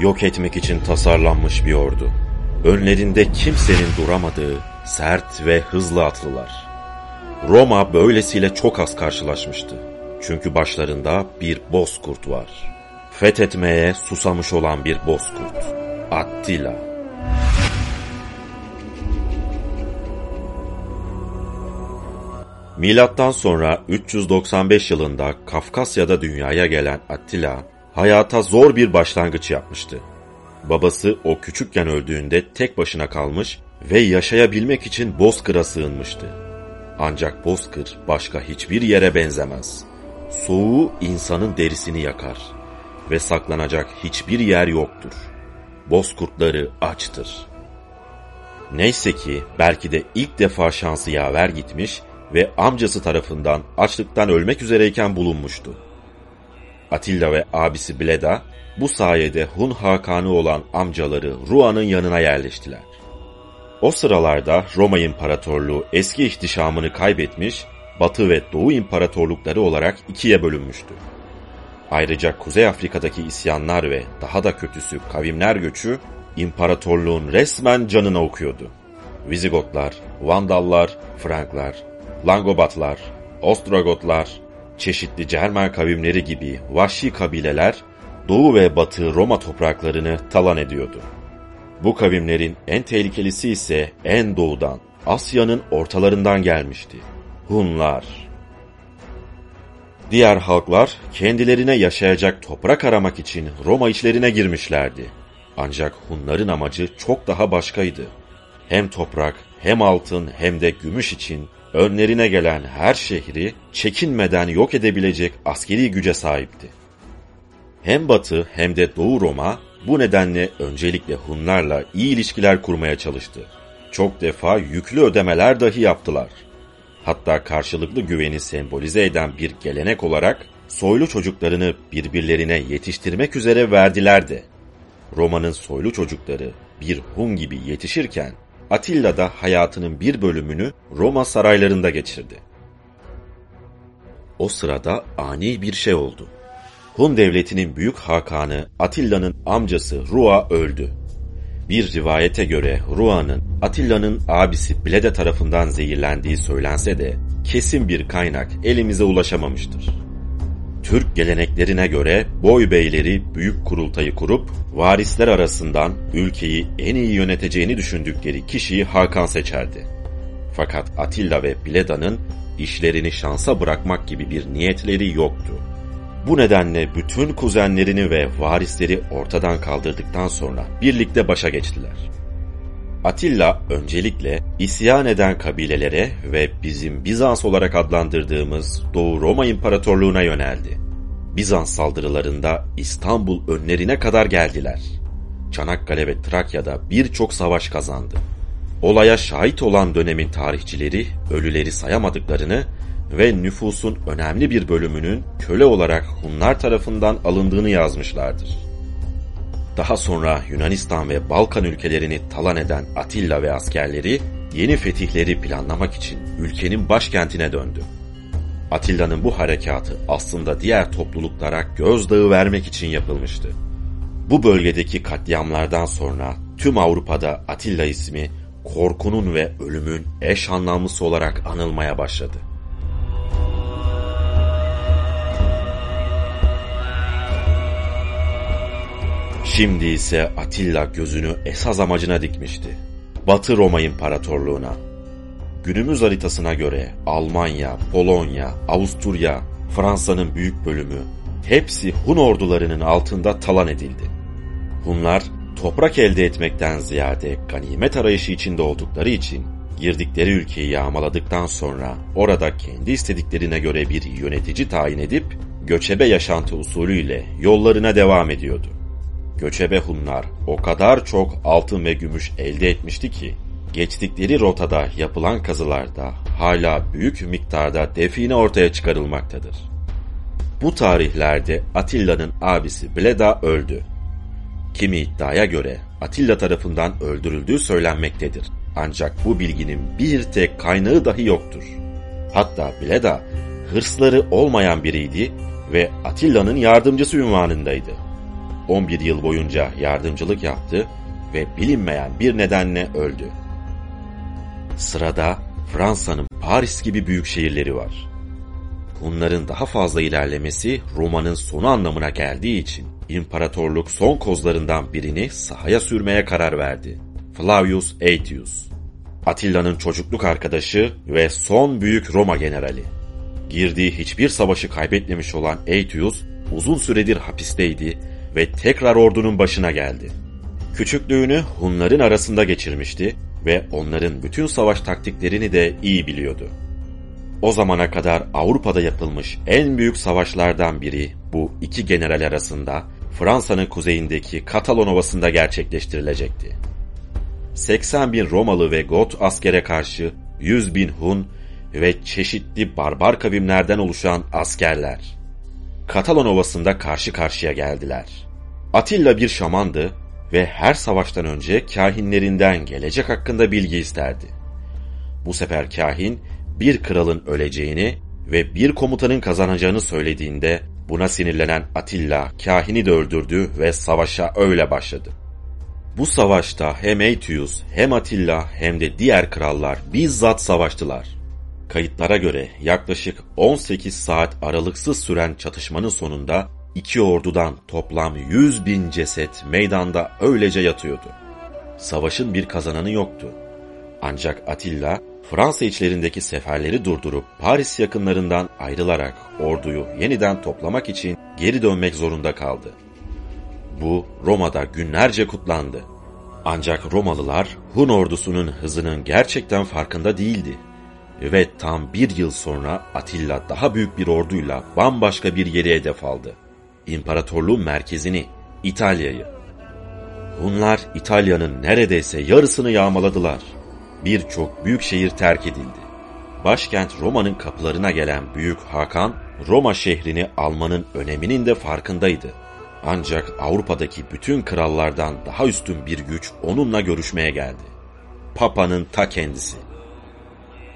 Yok etmek için tasarlanmış bir ordu. Önlerinde kimsenin duramadığı sert ve hızlı atlılar. Roma böylesiyle çok az karşılaşmıştı. Çünkü başlarında bir bozkurt var. Fethetmeye susamış olan bir bozkurt. Attila. Milattan sonra 395 yılında Kafkasya'da dünyaya gelen Attila, hayata zor bir başlangıç yapmıştı. Babası o küçükken öldüğünde tek başına kalmış ve yaşayabilmek için Bozkır'a sığınmıştı. Ancak Bozkır başka hiçbir yere benzemez. Soğuğu insanın derisini yakar ve saklanacak hiçbir yer yoktur. Bozkurtları açtır. Neyse ki belki de ilk defa şansı yaver gitmiş ve amcası tarafından açlıktan ölmek üzereyken bulunmuştu. Atilla ve abisi Bleda bu sayede Hun Hakanı olan amcaları Rua'nın yanına yerleştiler. O sıralarda Roma İmparatorluğu eski ihtişamını kaybetmiş, Batı ve Doğu İmparatorlukları olarak ikiye bölünmüştü. Ayrıca Kuzey Afrika'daki isyanlar ve daha da kötüsü kavimler göçü imparatorluğun resmen canına okuyordu. Vizigotlar, Vandallar, Franklar, Langobatlar, Ostrogotlar, çeşitli Cermen kavimleri gibi vahşi kabileler Doğu ve Batı Roma topraklarını talan ediyordu. Bu kavimlerin en tehlikelisi ise en doğudan, Asya'nın ortalarından gelmişti. Hunlar. Diğer halklar kendilerine yaşayacak toprak aramak için Roma içlerine girmişlerdi. Ancak Hunların amacı çok daha başkaydı. Hem toprak, hem altın, hem de gümüş için önlerine gelen her şehri çekinmeden yok edebilecek askeri güce sahipti. Hem Batı hem de Doğu Roma bu nedenle öncelikle Hunlarla iyi ilişkiler kurmaya çalıştı. Çok defa yüklü ödemeler dahi yaptılar. Hatta karşılıklı güveni sembolize eden bir gelenek olarak soylu çocuklarını birbirlerine yetiştirmek üzere verdiler de. Roma'nın soylu çocukları bir Hun gibi yetişirken Atilla da hayatının bir bölümünü Roma saraylarında geçirdi. O sırada ani bir şey oldu. Hun devletinin büyük hakanı Atilla'nın amcası Rua öldü. Bir rivayete göre Rua'nın Atilla'nın abisi Blede tarafından zehirlendiği söylense de kesin bir kaynak elimize ulaşamamıştır. Türk geleneklerine göre boy beyleri büyük kurultayı kurup varisler arasından ülkeyi en iyi yöneteceğini düşündükleri kişiyi Hakan seçerdi. Fakat Atilla ve Bleda'nın işlerini şansa bırakmak gibi bir niyetleri yoktu. Bu nedenle bütün kuzenlerini ve varisleri ortadan kaldırdıktan sonra birlikte başa geçtiler. Atilla öncelikle isyan eden kabilelere ve bizim Bizans olarak adlandırdığımız Doğu Roma İmparatorluğu'na yöneldi. Bizans saldırılarında İstanbul önlerine kadar geldiler. Çanakkale ve Trakya'da birçok savaş kazandı. Olaya şahit olan dönemin tarihçileri ölüleri sayamadıklarını ve nüfusun önemli bir bölümünün köle olarak Hunlar tarafından alındığını yazmışlardır. Daha sonra Yunanistan ve Balkan ülkelerini talan eden Atilla ve askerleri yeni fetihleri planlamak için ülkenin başkentine döndü. Atilla'nın bu harekatı aslında diğer topluluklara gözdağı vermek için yapılmıştı. Bu bölgedeki katliamlardan sonra tüm Avrupa'da Atilla ismi korkunun ve ölümün eş anlamlısı olarak anılmaya başladı. Şimdi ise Atilla gözünü esas amacına dikmişti. Batı Roma İmparatorluğu'na. Günümüz haritasına göre Almanya, Polonya, Avusturya, Fransa'nın büyük bölümü hepsi Hun ordularının altında talan edildi. Hunlar toprak elde etmekten ziyade ganimet arayışı içinde oldukları için girdikleri ülkeyi yağmaladıktan sonra orada kendi istediklerine göre bir yönetici tayin edip göçebe yaşantı usulüyle yollarına devam ediyordu. Göçebe Hunlar o kadar çok altın ve gümüş elde etmişti ki geçtikleri rotada yapılan kazılarda hala büyük miktarda define ortaya çıkarılmaktadır. Bu tarihlerde Atilla'nın abisi Bleda öldü. Kimi iddiaya göre Atilla tarafından öldürüldüğü söylenmektedir. Ancak bu bilginin bir tek kaynağı dahi yoktur. Hatta Bleda hırsları olmayan biriydi ve Atilla'nın yardımcısı ünvanındaydı. 11 yıl boyunca yardımcılık yaptı ve bilinmeyen bir nedenle öldü. Sırada Fransa'nın Paris gibi büyük şehirleri var. Hunların daha fazla ilerlemesi Roma'nın sonu anlamına geldiği için imparatorluk son kozlarından birini sahaya sürmeye karar verdi. Flavius Aetius. Atilla'nın çocukluk arkadaşı ve son büyük Roma generali. Girdiği hiçbir savaşı kaybetmemiş olan Aetius uzun süredir hapisteydi ve tekrar ordunun başına geldi. Küçüklüğünü Hunların arasında geçirmişti ve onların bütün savaş taktiklerini de iyi biliyordu. O zamana kadar Avrupa'da yapılmış en büyük savaşlardan biri bu iki general arasında Fransa'nın kuzeyindeki Katalon Ovası'nda gerçekleştirilecekti. 80 bin Romalı ve Got askere karşı 100 bin Hun ve çeşitli barbar kavimlerden oluşan askerler. Katalon Ovası'nda karşı karşıya geldiler. Atilla bir şamandı ve her savaştan önce kahinlerinden gelecek hakkında bilgi isterdi. Bu sefer kahin bir kralın öleceğini ve bir komutanın kazanacağını söylediğinde buna sinirlenen Atilla kahini de öldürdü ve savaşa öyle başladı. Bu savaşta hem Aetius hem Atilla hem de diğer krallar bizzat savaştılar. Kayıtlara göre yaklaşık 18 saat aralıksız süren çatışmanın sonunda iki ordudan toplam 100 bin ceset meydanda öylece yatıyordu. Savaşın bir kazananı yoktu. Ancak Atilla Fransa içlerindeki seferleri durdurup Paris yakınlarından ayrılarak orduyu yeniden toplamak için geri dönmek zorunda kaldı. Bu Roma'da günlerce kutlandı. Ancak Romalılar Hun ordusunun hızının gerçekten farkında değildi. Ve tam bir yıl sonra Atilla daha büyük bir orduyla bambaşka bir yeri hedef aldı. İmparatorluğun merkezini, İtalya'yı. Hunlar İtalya'nın neredeyse yarısını yağmaladılar birçok büyük şehir terk edildi. Başkent Roma'nın kapılarına gelen Büyük Hakan, Roma şehrini almanın öneminin de farkındaydı. Ancak Avrupa'daki bütün krallardan daha üstün bir güç onunla görüşmeye geldi. Papa'nın ta kendisi.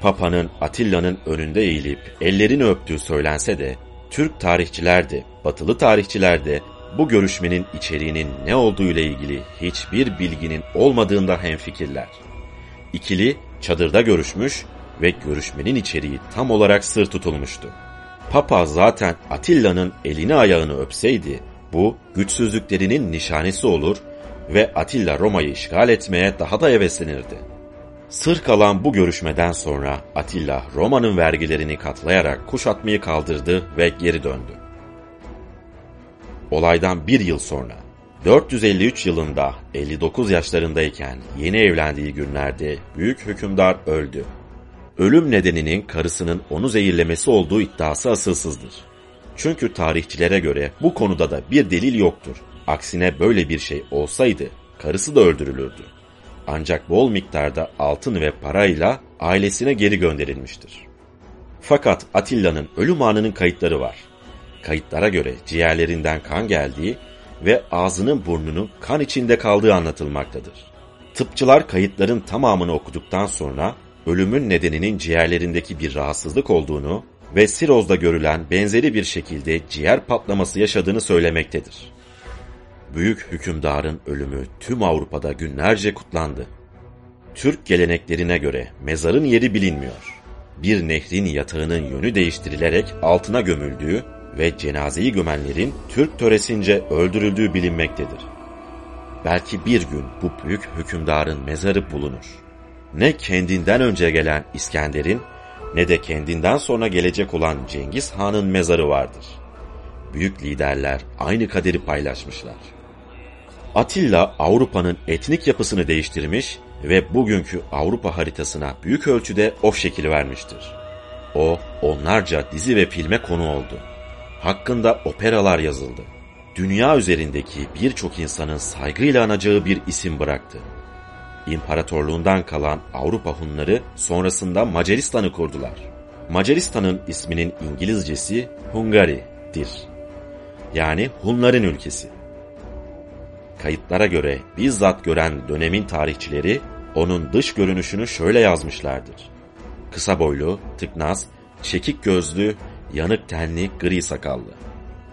Papa'nın Atilla'nın önünde eğilip ellerini öptüğü söylense de, Türk tarihçiler de, batılı tarihçiler de bu görüşmenin içeriğinin ne olduğu ile ilgili hiçbir bilginin olmadığında hemfikirler. İkili çadırda görüşmüş ve görüşmenin içeriği tam olarak sır tutulmuştu. Papa zaten Atilla'nın elini ayağını öpseydi bu güçsüzlüklerinin nişanesi olur ve Atilla Roma'yı işgal etmeye daha da heveslenirdi. Sır kalan bu görüşmeden sonra Atilla Roma'nın vergilerini katlayarak kuşatmayı kaldırdı ve geri döndü. Olaydan bir yıl sonra 453 yılında 59 yaşlarındayken yeni evlendiği günlerde büyük hükümdar öldü. Ölüm nedeninin karısının onu zehirlemesi olduğu iddiası asılsızdır. Çünkü tarihçilere göre bu konuda da bir delil yoktur. Aksine böyle bir şey olsaydı karısı da öldürülürdü. Ancak bol miktarda altın ve parayla ailesine geri gönderilmiştir. Fakat Atilla'nın ölüm anının kayıtları var. Kayıtlara göre ciğerlerinden kan geldiği ve ağzının burnunun kan içinde kaldığı anlatılmaktadır. Tıpçılar kayıtların tamamını okuduktan sonra ölümün nedeninin ciğerlerindeki bir rahatsızlık olduğunu ve sirozda görülen benzeri bir şekilde ciğer patlaması yaşadığını söylemektedir. Büyük hükümdarın ölümü tüm Avrupa'da günlerce kutlandı. Türk geleneklerine göre mezarın yeri bilinmiyor. Bir nehrin yatağının yönü değiştirilerek altına gömüldüğü ve cenazeyi gömenlerin Türk töresince öldürüldüğü bilinmektedir. Belki bir gün bu büyük hükümdarın mezarı bulunur. Ne kendinden önce gelen İskender'in ne de kendinden sonra gelecek olan Cengiz Han'ın mezarı vardır. Büyük liderler aynı kaderi paylaşmışlar. Atilla Avrupa'nın etnik yapısını değiştirmiş ve bugünkü Avrupa haritasına büyük ölçüde o şekil vermiştir. O onlarca dizi ve filme konu oldu hakkında operalar yazıldı. Dünya üzerindeki birçok insanın saygıyla anacağı bir isim bıraktı. İmparatorluğundan kalan Avrupa Hunları sonrasında Macaristan'ı kurdular. Macaristan'ın isminin İngilizcesi Hungari'dir. Yani Hunların ülkesi. Kayıtlara göre bizzat gören dönemin tarihçileri onun dış görünüşünü şöyle yazmışlardır. Kısa boylu, tıknaz, çekik gözlü yanık tenli, gri sakallı.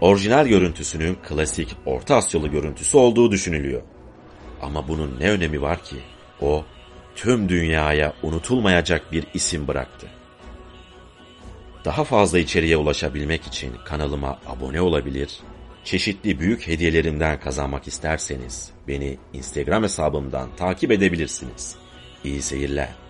Orijinal görüntüsünün klasik Orta Asyalı görüntüsü olduğu düşünülüyor. Ama bunun ne önemi var ki? O tüm dünyaya unutulmayacak bir isim bıraktı. Daha fazla içeriğe ulaşabilmek için kanalıma abone olabilir, çeşitli büyük hediyelerimden kazanmak isterseniz beni Instagram hesabımdan takip edebilirsiniz. İyi seyirler.